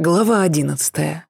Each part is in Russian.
Глава одиннадцатая.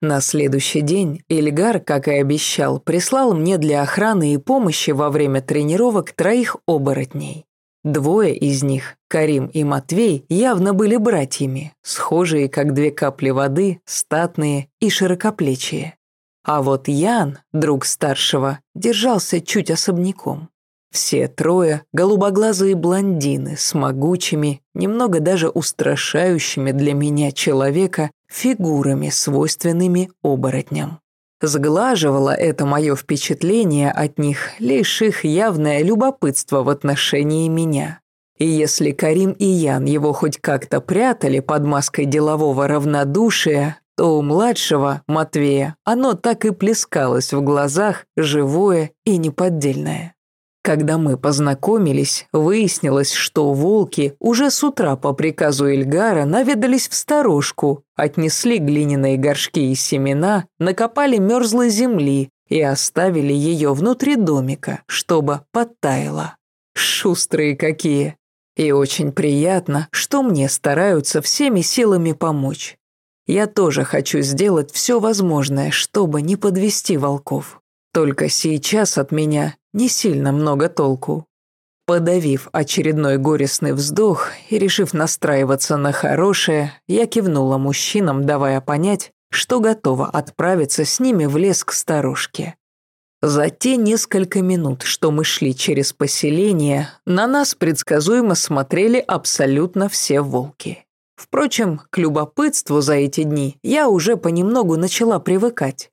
На следующий день Ильгар, как и обещал, прислал мне для охраны и помощи во время тренировок троих оборотней. Двое из них, Карим и Матвей, явно были братьями, схожие как две капли воды, статные и широкоплечие. А вот Ян, друг старшего, держался чуть особняком. Все трое – голубоглазые блондины с могучими, немного даже устрашающими для меня человека, фигурами, свойственными оборотням. Сглаживало это мое впечатление от них лишь их явное любопытство в отношении меня. И если Карим и Ян его хоть как-то прятали под маской делового равнодушия, то у младшего, Матвея, оно так и плескалось в глазах, живое и неподдельное. Когда мы познакомились, выяснилось, что волки уже с утра по приказу Эльгара наведались в сторожку, отнесли глиняные горшки и семена, накопали мерзлой земли и оставили ее внутри домика, чтобы подтаяло. Шустрые какие! И очень приятно, что мне стараются всеми силами помочь. Я тоже хочу сделать все возможное, чтобы не подвести волков. Только сейчас от меня не сильно много толку. Подавив очередной горестный вздох и решив настраиваться на хорошее, я кивнула мужчинам, давая понять, что готова отправиться с ними в лес к старушке. За те несколько минут, что мы шли через поселение, на нас предсказуемо смотрели абсолютно все волки. Впрочем, к любопытству за эти дни я уже понемногу начала привыкать.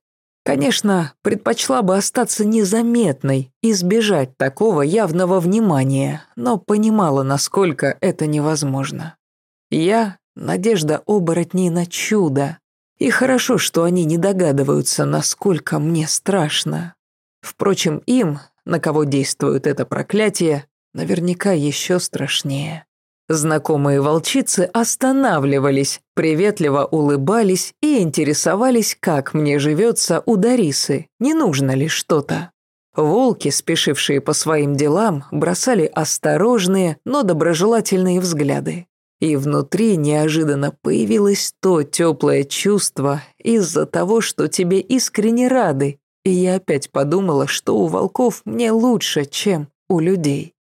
Конечно, предпочла бы остаться незаметной, избежать такого явного внимания, но понимала, насколько это невозможно. Я — надежда оборотней на чудо. И хорошо, что они не догадываются, насколько мне страшно. Впрочем, им, на кого действует это проклятие, наверняка еще страшнее. Знакомые волчицы останавливались, приветливо улыбались и интересовались, как мне живется у Дарисы, не нужно ли что-то. Волки, спешившие по своим делам, бросали осторожные, но доброжелательные взгляды. И внутри неожиданно появилось то теплое чувство из-за того, что тебе искренне рады, и я опять подумала, что у волков мне лучше, чем у людей.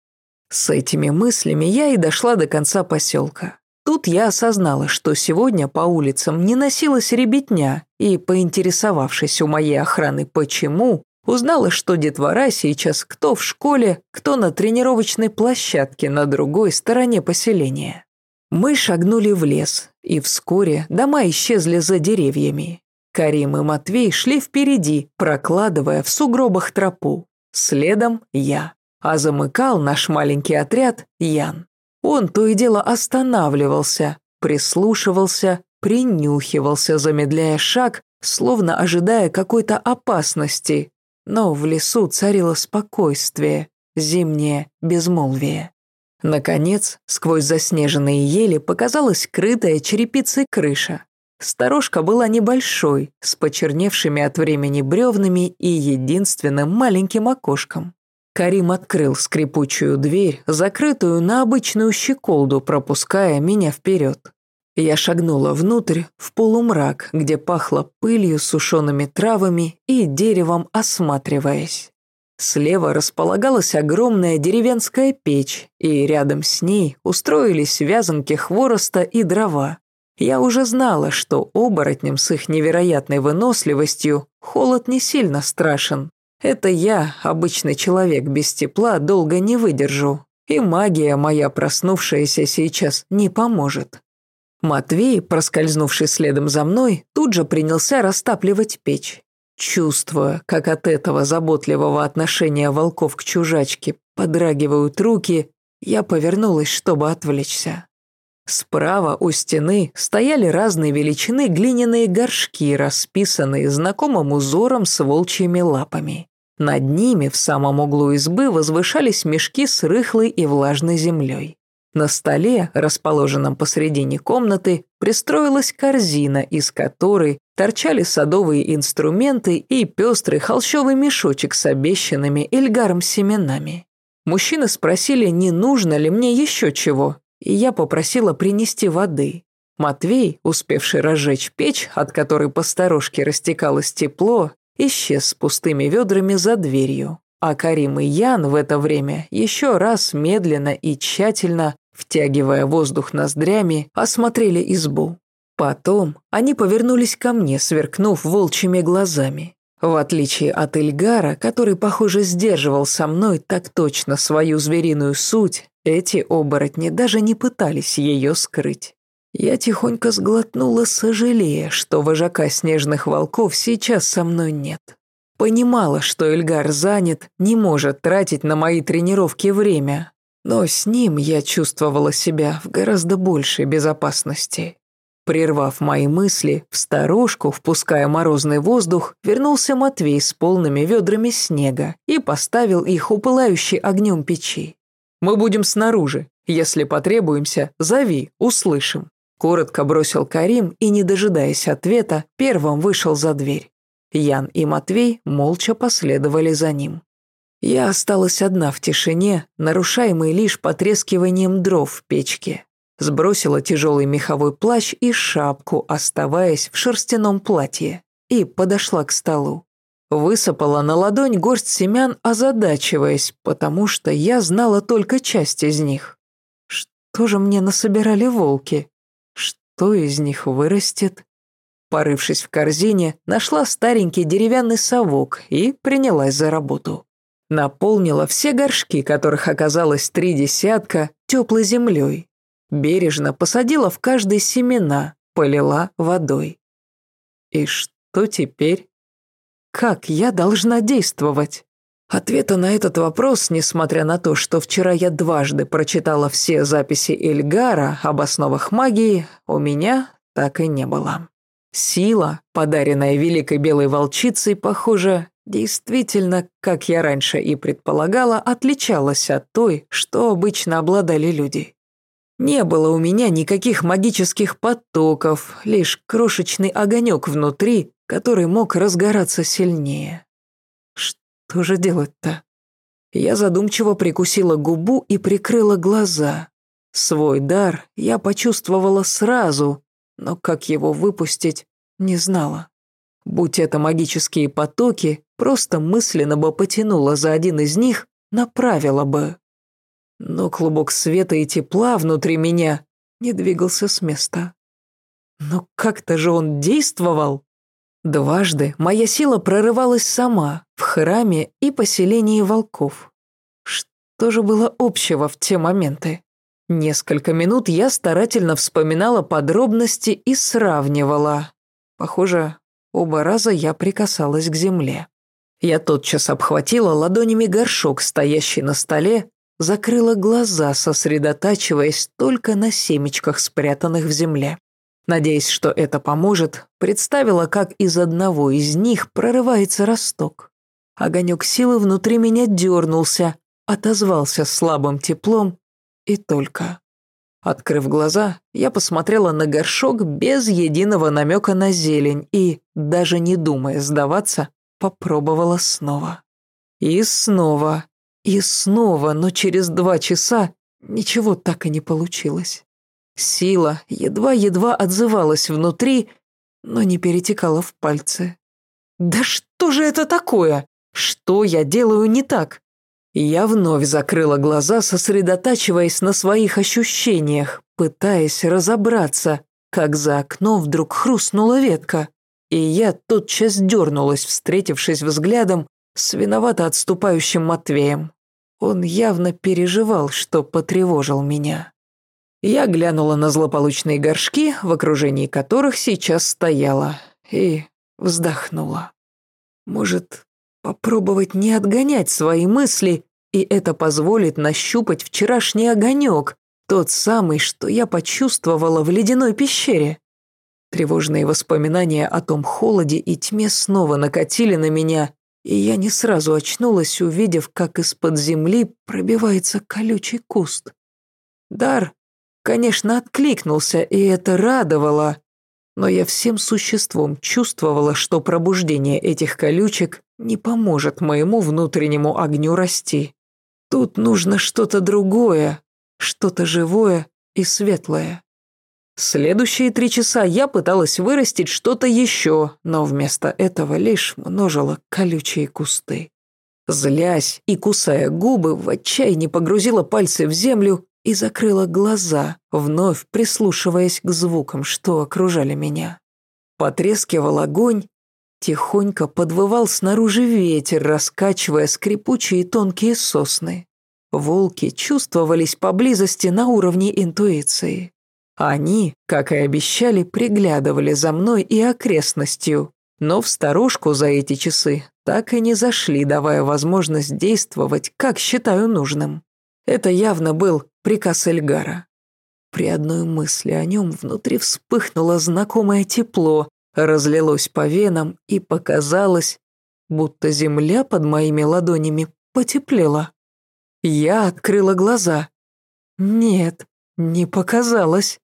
С этими мыслями я и дошла до конца поселка. Тут я осознала, что сегодня по улицам не носилась ребятня, и, поинтересовавшись у моей охраны почему, узнала, что детвора сейчас кто в школе, кто на тренировочной площадке на другой стороне поселения. Мы шагнули в лес, и вскоре дома исчезли за деревьями. Карим и Матвей шли впереди, прокладывая в сугробах тропу. Следом я а замыкал наш маленький отряд Ян. Он то и дело останавливался, прислушивался, принюхивался, замедляя шаг, словно ожидая какой-то опасности. Но в лесу царило спокойствие, зимнее безмолвие. Наконец, сквозь заснеженные ели показалась крытая черепицей крыша. Сторожка была небольшой, с почерневшими от времени бревнами и единственным маленьким окошком. Карим открыл скрипучую дверь, закрытую на обычную щеколду, пропуская меня вперед. Я шагнула внутрь, в полумрак, где пахло пылью, сушеными травами и деревом, осматриваясь. Слева располагалась огромная деревенская печь, и рядом с ней устроились вязанки хвороста и дрова. Я уже знала, что оборотням с их невероятной выносливостью холод не сильно страшен, это я, обычный человек без тепла, долго не выдержу. И магия моя, проснувшаяся сейчас, не поможет. Матвей, проскользнувший следом за мной, тут же принялся растапливать печь. Чувствуя, как от этого заботливого отношения волков к чужачке подрагивают руки, я повернулась, чтобы отвлечься. Справа у стены стояли разные величины глиняные горшки, расписанные знакомым узором с волчьими лапами. Над ними в самом углу избы возвышались мешки с рыхлой и влажной землей. На столе, расположенном посредине комнаты, пристроилась корзина, из которой торчали садовые инструменты и пестрый холщовый мешочек с обещанными Эльгаром семенами. Мужчины спросили, не нужно ли мне еще чего, и я попросила принести воды. Матвей, успевший разжечь печь, от которой по сторожке растекалось тепло, исчез с пустыми ведрами за дверью. А Карим и Ян в это время еще раз медленно и тщательно, втягивая воздух ноздрями, осмотрели избу. Потом они повернулись ко мне, сверкнув волчьими глазами. В отличие от Эльгара, который, похоже, сдерживал со мной так точно свою звериную суть, эти оборотни даже не пытались ее скрыть. Я тихонько сглотнула, сожалея, что вожака снежных волков сейчас со мной нет. Понимала, что Эльгар занят, не может тратить на мои тренировки время, но с ним я чувствовала себя в гораздо большей безопасности. Прервав мои мысли, в сторожку, впуская морозный воздух, вернулся Матвей с полными ведрами снега и поставил их у пылающей огнем печи. «Мы будем снаружи. Если потребуемся, зови, услышим». Коротко бросил Карим и, не дожидаясь ответа, первым вышел за дверь. Ян и Матвей молча последовали за ним. Я осталась одна в тишине, нарушаемой лишь потрескиванием дров в печке. Сбросила тяжелый меховой плащ и шапку, оставаясь в шерстяном платье, и подошла к столу. Высыпала на ладонь горсть семян, озадачиваясь, потому что я знала только часть из них. Что же мне насобирали волки? Что из них вырастет? Порывшись в корзине, нашла старенький деревянный совок и принялась за работу. Наполнила все горшки, которых оказалось три десятка, теплой землей. Бережно посадила в каждой семена, полила водой. И что теперь? Как я должна действовать? Ответа на этот вопрос, несмотря на то, что вчера я дважды прочитала все записи Эльгара об основах магии, у меня так и не было. Сила, подаренная великой белой волчицей, похоже, действительно, как я раньше и предполагала, отличалась от той, что обычно обладали люди. Не было у меня никаких магических потоков, лишь крошечный огонек внутри, который мог разгораться сильнее. Что же делать-то? Я задумчиво прикусила губу и прикрыла глаза. Свой дар я почувствовала сразу, но как его выпустить, не знала. Будь это магические потоки, просто мысленно бы потянула за один из них, направила бы. Но клубок света и тепла внутри меня не двигался с места. Но как-то же он действовал. Дважды моя сила прорывалась сама, в храме и поселении волков. Что же было общего в те моменты? Несколько минут я старательно вспоминала подробности и сравнивала. Похоже, оба раза я прикасалась к земле. Я тотчас обхватила ладонями горшок, стоящий на столе, закрыла глаза, сосредотачиваясь только на семечках, спрятанных в земле. Надеясь, что это поможет, представила, как из одного из них прорывается росток. Огонек силы внутри меня дернулся, отозвался слабым теплом и только. Открыв глаза, я посмотрела на горшок без единого намека на зелень и, даже не думая сдаваться, попробовала снова. И снова, и снова, но через два часа ничего так и не получилось. Сила едва-едва отзывалась внутри, но не перетекала в пальцы. «Да что же это такое? Что я делаю не так?» Я вновь закрыла глаза, сосредотачиваясь на своих ощущениях, пытаясь разобраться, как за окном вдруг хрустнула ветка, и я тотчас дернулась, встретившись взглядом с виновато отступающим Матвеем. Он явно переживал, что потревожил меня. Я глянула на злополучные горшки, в окружении которых сейчас стояла, и вздохнула. Может, Попробовать не отгонять свои мысли, и это позволит нащупать вчерашний огонек, тот самый, что я почувствовала в ледяной пещере. Тревожные воспоминания о том холоде и тьме снова накатили на меня, и я не сразу очнулась, увидев, как из-под земли пробивается колючий куст. Дар, конечно, откликнулся, и это радовало, но я всем существом чувствовала, что пробуждение этих колючек не поможет моему внутреннему огню расти. Тут нужно что-то другое, что-то живое и светлое. Следующие три часа я пыталась вырастить что-то еще, но вместо этого лишь множила колючие кусты. Злясь и кусая губы, в отчаянии погрузила пальцы в землю и закрыла глаза, вновь прислушиваясь к звукам, что окружали меня. Потрескивал огонь, тихонько подвывал снаружи ветер, раскачивая скрипучие тонкие сосны. Волки чувствовались поблизости на уровне интуиции. Они, как и обещали, приглядывали за мной и окрестностью, но в старушку за эти часы так и не зашли, давая возможность действовать, как считаю нужным. Это явно был приказ Эльгара. При одной мысли о нем внутри вспыхнуло знакомое тепло, разлилось по венам и показалось, будто земля под моими ладонями потеплела. Я открыла глаза. Нет, не показалось.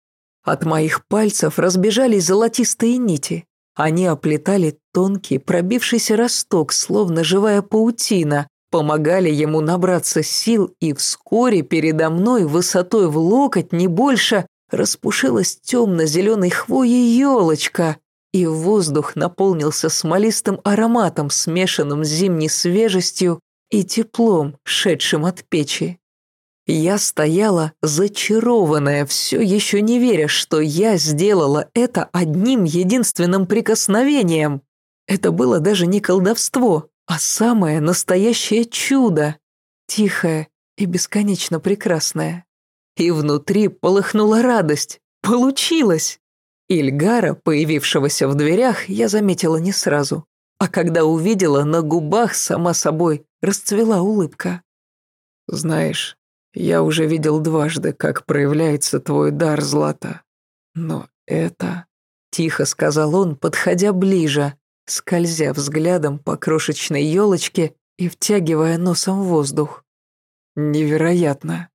От моих пальцев разбежались золотистые нити. Они оплетали тонкий, пробившийся росток, словно живая паутина, помогали ему набраться сил, и вскоре передо мной высотой в локоть, не больше, распушилась темно-зеленой хвоей елочка, и воздух наполнился смолистым ароматом, смешанным с зимней свежестью и теплом, шедшим от печи. Я стояла зачарованная, все еще не веря, что я сделала это одним единственным прикосновением. Это было даже не колдовство, а самое настоящее чудо. Тихое и бесконечно прекрасное. И внутри полыхнула радость. Получилось! Ильгара, появившегося в дверях, я заметила не сразу. А когда увидела, на губах сама собой расцвела улыбка. «Знаешь, я уже видел дважды, как проявляется твой дар, Злата. Но это...» — тихо сказал он, подходя ближе, скользя взглядом по крошечной елочке и втягивая носом воздух. «Невероятно.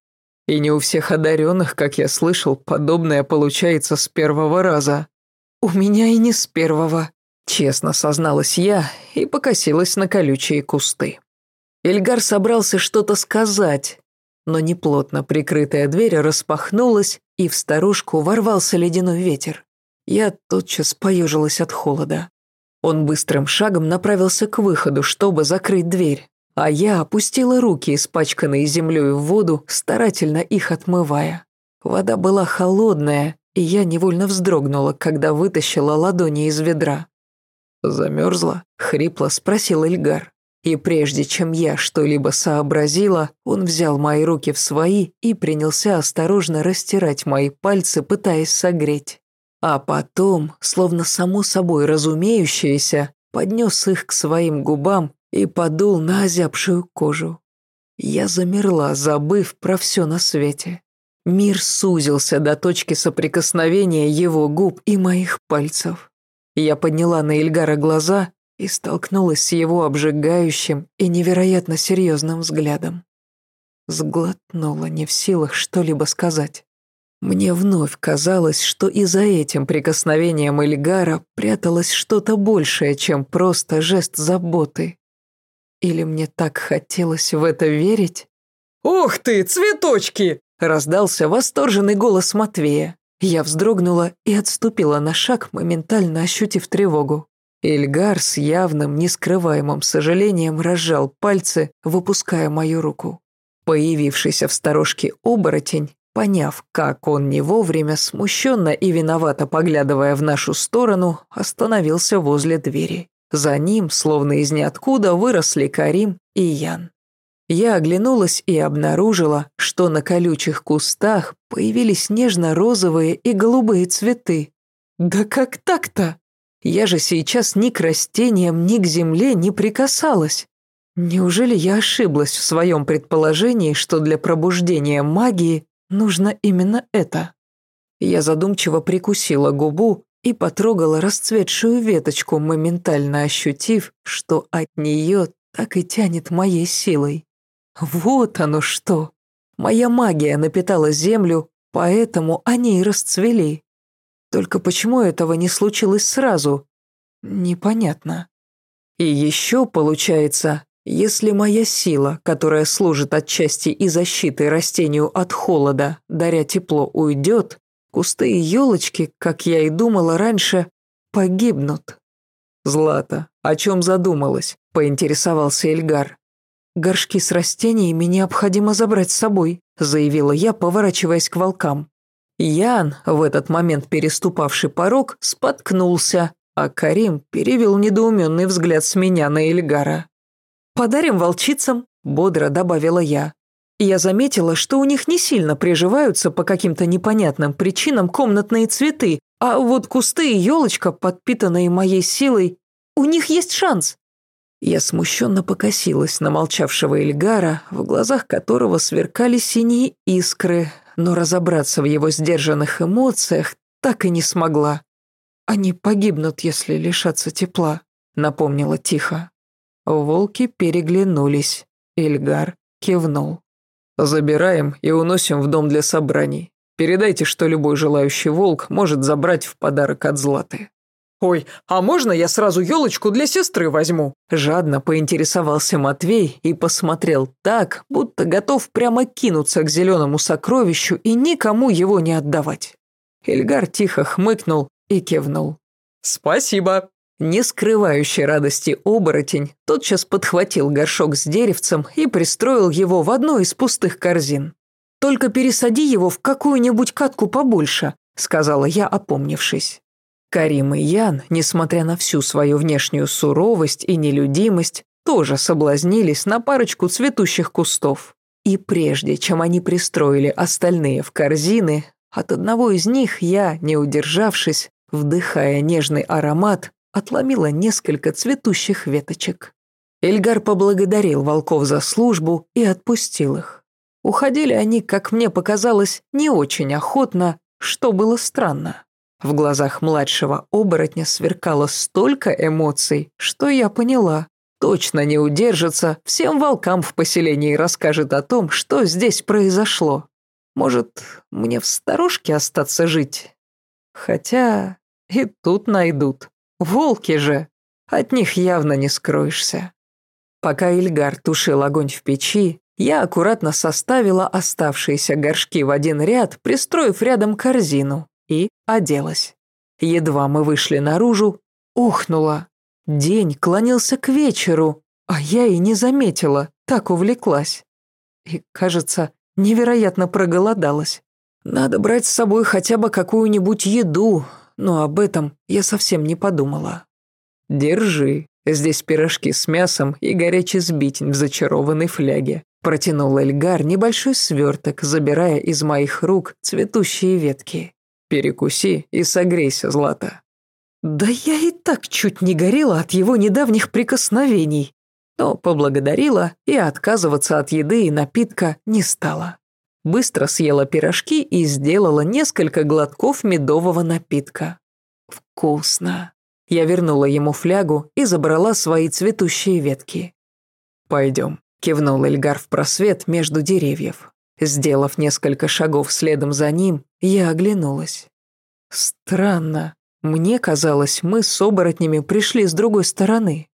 И не у всех одаренных, как я слышал, подобное получается с первого раза. У меня и не с первого», — честно созналась я и покосилась на колючие кусты. Эльгар собрался что-то сказать, но неплотно прикрытая дверь распахнулась, и в старушку ворвался ледяной ветер. Я тотчас поежилась от холода. Он быстрым шагом направился к выходу, чтобы закрыть дверь, а я опустила руки, испачканные землей в воду, старательно их отмывая. Вода была холодная, и я невольно вздрогнула, когда вытащила ладони из ведра. «Замерзла?» — хрипло спросил Эльгар. И прежде чем я что-либо сообразила, он взял мои руки в свои и принялся осторожно растирать мои пальцы, пытаясь согреть. А потом, словно само собой разумеющееся, поднес их к своим губам и подул на озябшую кожу. Я замерла, забыв про все на свете. Мир сузился до точки соприкосновения его губ и моих пальцев. Я подняла на Ильгара глаза и столкнулась с его обжигающим и невероятно серьезным взглядом. Сглотнула, не в силах что-либо сказать. Мне вновь казалось, что и за этим прикосновением Эльгара пряталось что-то большее, чем просто жест заботы. Или мне так хотелось в это верить? «Ух ты, цветочки!» – раздался восторженный голос Матвея. Я вздрогнула и отступила на шаг, моментально ощутив тревогу. Эльгар с явным, нескрываемым сожалением разжал пальцы, выпуская мою руку. Появившийся в сторожке оборотень, поняв, как он не вовремя, смущенно и виновато поглядывая в нашу сторону, остановился возле двери. За ним, словно из ниоткуда, выросли Карим и Ян. Я оглянулась и обнаружила, что на колючих кустах появились нежно-розовые и голубые цветы. Да как так-то? Я же сейчас ни к растениям, ни к земле не прикасалась. Неужели я ошиблась в своем предположении, что для пробуждения магии нужно именно это? Я задумчиво прикусила губу и потрогала расцветшую веточку, моментально ощутив, что от нее так и тянет моей силой. Вот оно что! Моя магия напитала землю, поэтому они и расцвели. Только почему этого не случилось сразу? Непонятно. И еще получается, если моя сила, которая служит отчасти и защитой растению от холода, даря тепло, уйдет, Кусты и елочки, как я и думала раньше, погибнут. «Злата, о чем задумалась?» – поинтересовался Эльгар. «Горшки с растениями необходимо забрать с собой», – заявила я, поворачиваясь к волкам. Ян, в этот момент переступавший порог, споткнулся, а Карим перевел недоуменный взгляд с меня на Эльгара. «Подарим волчицам», – бодро добавила я. Я заметила, что у них не сильно приживаются по каким-то непонятным причинам комнатные цветы, а вот кусты и елочка, подпитанные моей силой, у них есть шанс. Я смущенно покосилась на молчавшего Эльгара, в глазах которого сверкали синие искры, но разобраться в его сдержанных эмоциях так и не смогла. «Они погибнут, если лишатся тепла», — напомнила тихо. Волки переглянулись. Эльгар кивнул. Забираем и уносим в дом для собраний. Передайте, что любой желающий волк может забрать в подарок от Златы». «Ой, а можно я сразу елочку для сестры возьму?» Жадно поинтересовался Матвей и посмотрел так, будто готов прямо кинуться к зеленому сокровищу и никому его не отдавать. Эльгар тихо хмыкнул и кивнул. «Спасибо», не скрывающий радости оборотень тотчас подхватил горшок с деревцем и пристроил его в одну из пустых корзин. «Только пересади его в какую-нибудь катку побольше», — сказала я, опомнившись. Карим и Ян, несмотря на всю свою внешнюю суровость и нелюдимость, тоже соблазнились на парочку цветущих кустов. И прежде чем они пристроили остальные в корзины, от одного из них я, не удержавшись, вдыхая нежный аромат, отломила несколько цветущих веточек. Эльгар поблагодарил волков за службу и отпустил их. Уходили они, как мне показалось, не очень охотно, что было странно. В глазах младшего оборотня сверкало столько эмоций, что я поняла. Точно не удержится, всем волкам в поселении расскажет о том, что здесь произошло. Может, мне в сторожке остаться жить? Хотя и тут найдут. Волки же! От них явно не скроешься. Пока Ильгар тушил огонь в печи, я аккуратно составила оставшиеся горшки в один ряд, пристроив рядом корзину, и оделась. Едва мы вышли наружу, ухнула. День клонился к вечеру, а я и не заметила, так увлеклась. И, кажется, невероятно проголодалась. Надо брать с собой хотя бы какую-нибудь еду, но об этом я совсем не подумала. «Держи, здесь пирожки с мясом и горячий сбитень в зачарованной фляге», протянул Эльгар небольшой сверток, забирая из моих рук цветущие ветки. «Перекуси и согрейся, Злата». Да я и так чуть не горела от его недавних прикосновений, но поблагодарила и отказываться от еды и напитка не стала быстро съела пирожки и сделала несколько глотков медового напитка. Вкусно. Я вернула ему флягу и забрала свои цветущие ветки. «Пойдем», — кивнул Эльгар в просвет между деревьев. Сделав несколько шагов следом за ним, я оглянулась. Странно. Мне казалось, мы с оборотнями пришли с другой стороны.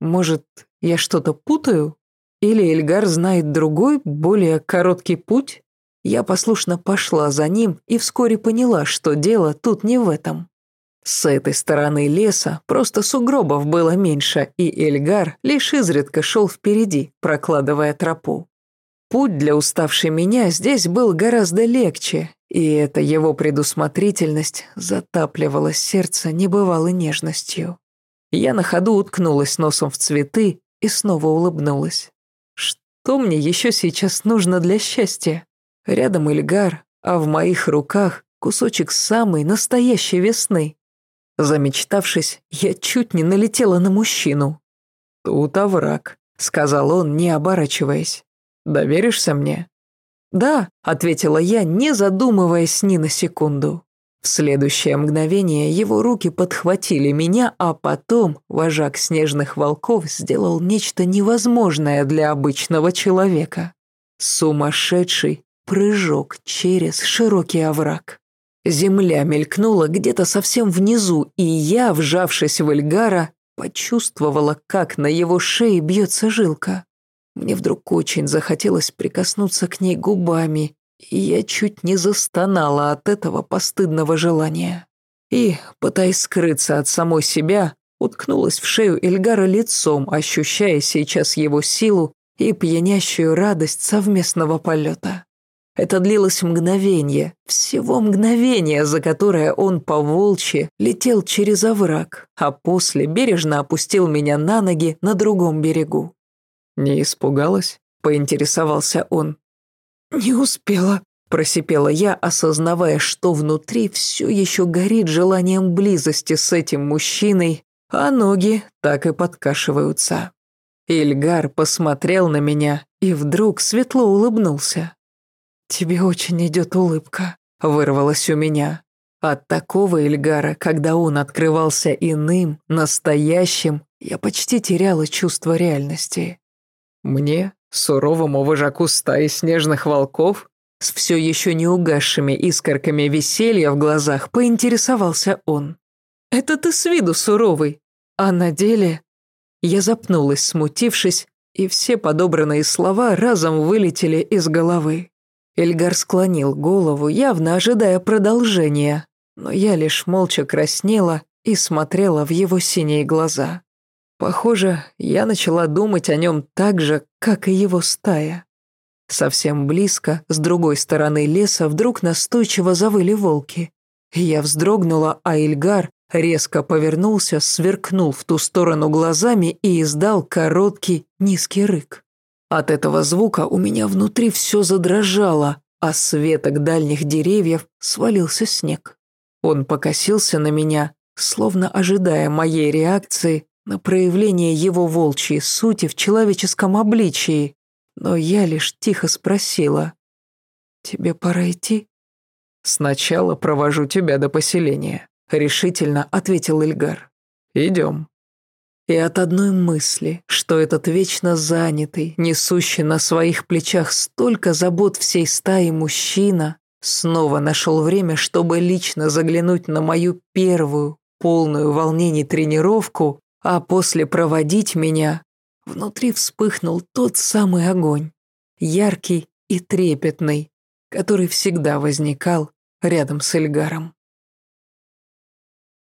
Может, я что-то путаю? Или Эльгар знает другой, более короткий путь? Я послушно пошла за ним и вскоре поняла, что дело тут не в этом. С этой стороны леса просто сугробов было меньше, и Эльгар лишь изредка шел впереди, прокладывая тропу. Путь для уставшей меня здесь был гораздо легче, и эта его предусмотрительность затапливала сердце небывалой нежностью. Я на ходу уткнулась носом в цветы и снова улыбнулась. Что мне еще сейчас нужно для счастья? Рядом Ильгар, а в моих руках кусочек самой настоящей весны. Замечтавшись, я чуть не налетела на мужчину. «Тут овраг», — сказал он, не оборачиваясь. «Доверишься мне?» «Да», — ответила я, не задумываясь ни на секунду. В следующее мгновение его руки подхватили меня, а потом вожак снежных волков сделал нечто невозможное для обычного человека. Сумасшедший, Прыжок через широкий овраг. Земля мелькнула где-то совсем внизу, и я, вжавшись в Эльгара, почувствовала, как на его шее бьется жилка. Мне вдруг очень захотелось прикоснуться к ней губами, и я чуть не застонала от этого постыдного желания. И, пытаясь скрыться от самой себя, уткнулась в шею Эльгара лицом, ощущая сейчас его силу и пьянящую радость совместного полета. Это длилось мгновение, всего мгновение, за которое он по волчьи летел через овраг, а после бережно опустил меня на ноги на другом берегу. «Не испугалась?» – поинтересовался он. «Не успела», – просипела я, осознавая, что внутри все еще горит желанием близости с этим мужчиной, а ноги так и подкашиваются. Ильгар посмотрел на меня и вдруг светло улыбнулся. «Тебе очень идет улыбка», — вырвалась у меня. От такого Ильгара, когда он открывался иным, настоящим, я почти теряла чувство реальности. Мне, суровому вожаку стаи снежных волков, с все еще не угасшими искорками веселья в глазах, поинтересовался он. «Это ты с виду суровый, а на деле...» Я запнулась, смутившись, и все подобранные слова разом вылетели из головы. Эльгар склонил голову, явно ожидая продолжения, но я лишь молча краснела и смотрела в его синие глаза. Похоже, я начала думать о нем так же, как и его стая. Совсем близко, с другой стороны леса, вдруг настойчиво завыли волки. Я вздрогнула, а Ильгар резко повернулся, сверкнул в ту сторону глазами и издал короткий низкий рык. От этого звука у меня внутри все задрожало, а с веток дальних деревьев свалился снег. Он покосился на меня, словно ожидая моей реакции на проявление его волчьей сути в человеческом обличии, но я лишь тихо спросила. «Тебе пора идти?» «Сначала провожу тебя до поселения», — решительно ответил Ильгар. «Идем». И от одной мысли, что этот вечно занятый, несущий на своих плечах столько забот всей стаи мужчина, снова нашел время, чтобы лично заглянуть на мою первую, полную волнений тренировку, а после проводить меня, внутри вспыхнул тот самый огонь, яркий и трепетный, который всегда возникал рядом с Эльгаром.